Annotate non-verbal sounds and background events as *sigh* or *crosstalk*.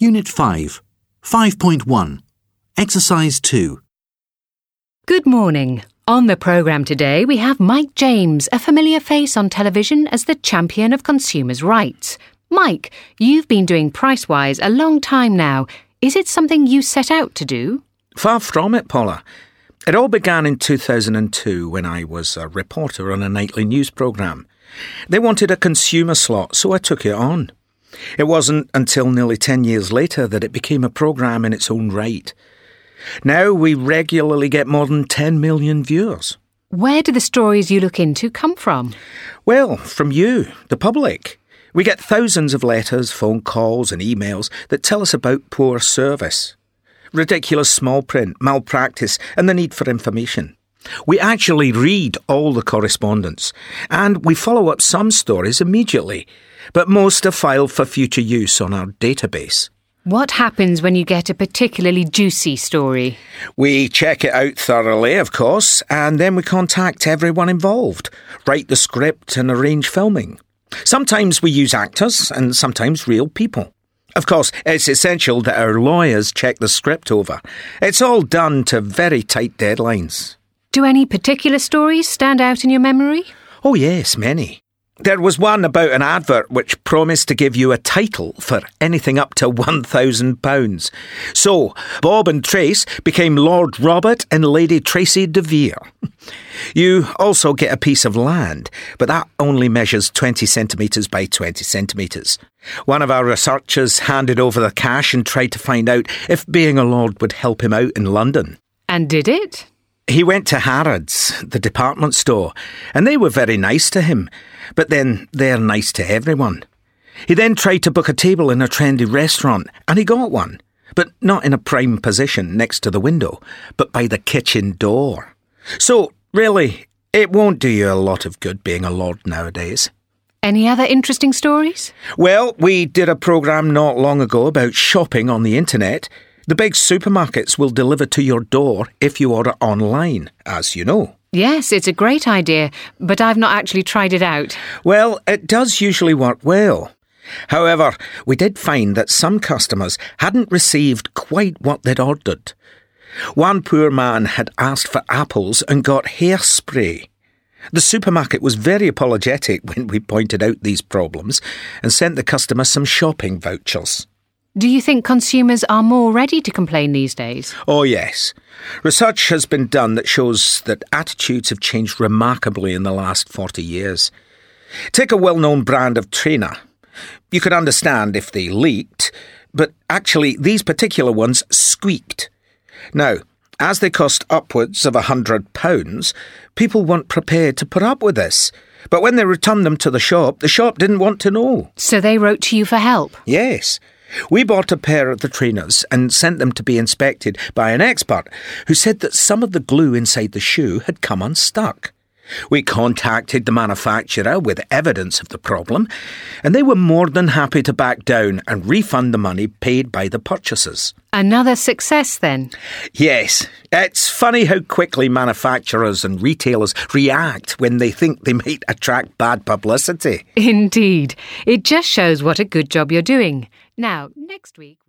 Unit 5, 5.1, Exercise 2. Good morning. On the programme today, we have Mike James, a familiar face on television as the champion of consumers' rights. Mike, you've been doing Pricewise a long time now. Is it something you set out to do? Far from it, Paula. It all began in 2002 when I was a reporter on a nightly news programme. They wanted a consumer slot, so I took it on. It wasn't until nearly 10 years later that it became a programme in its own right. Now we regularly get more than 10 million viewers. Where do the stories you look into come from? Well, from you, the public. We get thousands of letters, phone calls, and emails that tell us about poor service, ridiculous small print, malpractice, and the need for information. We actually read all the correspondence, and we follow up some stories immediately, but most are filed for future use on our database. What happens when you get a particularly juicy story? We check it out thoroughly, of course, and then we contact everyone involved, write the script, and arrange filming. Sometimes we use actors, and sometimes real people. Of course, it's essential that our lawyers check the script over. It's all done to very tight deadlines. Do any particular stories stand out in your memory? Oh, yes, many. There was one about an advert which promised to give you a title for anything up to £1,000. So, Bob and Trace became Lord Robert and Lady Tracy de Vere. *laughs* You also get a piece of land, but that only measures 20 centimetres by 20 centimetres. One of our researchers handed over the cash and tried to find out if being a lord would help him out in London. And did it? He went to Harrods, the department store, and they were very nice to him, but then they're nice to everyone. He then tried to book a table in a trendy restaurant, and he got one, but not in a prime position next to the window, but by the kitchen door. So, really, it won't do you a lot of good being a lord nowadays. Any other interesting stories? Well, we did a programme not long ago about shopping on the internet. The big supermarkets will deliver to your door if you order online, as you know. Yes, it's a great idea, but I've not actually tried it out. Well, it does usually work well. However, we did find that some customers hadn't received quite what they'd ordered. One poor man had asked for apples and got hairspray. The supermarket was very apologetic *laughs* when we pointed out these problems and sent the customer some shopping vouchers. Do you think consumers are more ready to complain these days? Oh, yes. Research has been done that shows that attitudes have changed remarkably in the last 40 years. Take a well known brand of trainer. You could understand if they leaked, but actually, these particular ones squeaked. Now, as they cost upwards of a hundred pounds, people weren't prepared to put up with this. But when they returned them to the shop, the shop didn't want to know. So they wrote to you for help? Yes. We bought a pair of the trainers and sent them to be inspected by an expert who said that some of the glue inside the shoe had come unstuck. We contacted the manufacturer with evidence of the problem, and they were more than happy to back down and refund the money paid by the purchasers. Another success, then? Yes, it's funny how quickly manufacturers and retailers react when they think they might attract bad publicity. Indeed. It just shows what a good job you're doing. Now, next week.